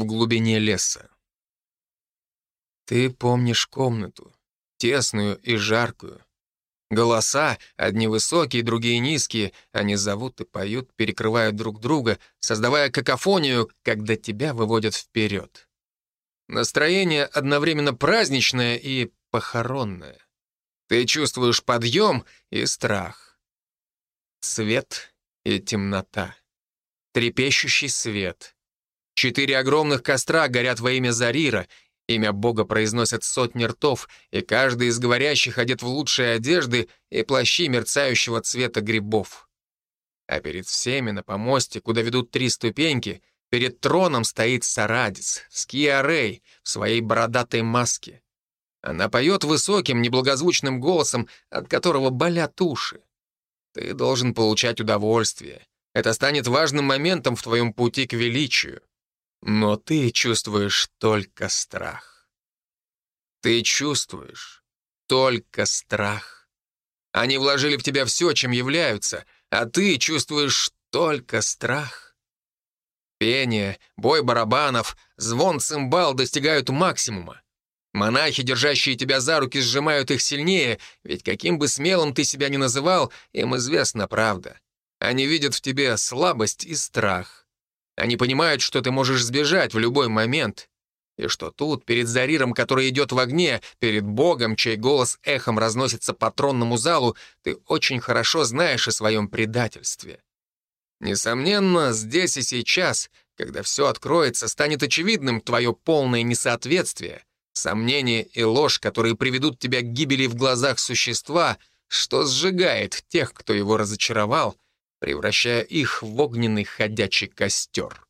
в глубине леса. Ты помнишь комнату, тесную и жаркую. Голоса, одни высокие, другие низкие, они зовут и поют, перекрывают друг друга, создавая какофонию, когда тебя выводят вперед. Настроение одновременно праздничное и похоронное. Ты чувствуешь подъем и страх. Свет и темнота. Трепещущий свет. Четыре огромных костра горят во имя Зарира, Имя Бога произносят сотни ртов, и каждый из говорящих одет в лучшие одежды и плащи мерцающего цвета грибов. А перед всеми на помосте, куда ведут три ступеньки, перед троном стоит Сарадис, Скиарей, в своей бородатой маске. Она поет высоким, неблагозвучным голосом, от которого болят уши. Ты должен получать удовольствие. Это станет важным моментом в твоем пути к величию. Но ты чувствуешь только страх. Ты чувствуешь только страх. Они вложили в тебя все, чем являются, а ты чувствуешь только страх. Пение, бой барабанов, звон цимбал достигают максимума. Монахи, держащие тебя за руки, сжимают их сильнее, ведь каким бы смелым ты себя ни называл, им известна правда. Они видят в тебе слабость и страх. Они понимают, что ты можешь сбежать в любой момент, и что тут, перед Зариром, который идет в огне, перед Богом, чей голос эхом разносится по тронному залу, ты очень хорошо знаешь о своем предательстве. Несомненно, здесь и сейчас, когда все откроется, станет очевидным твое полное несоответствие, сомнение и ложь, которые приведут тебя к гибели в глазах существа, что сжигает тех, кто его разочаровал — превращая их в огненный ходячий костер.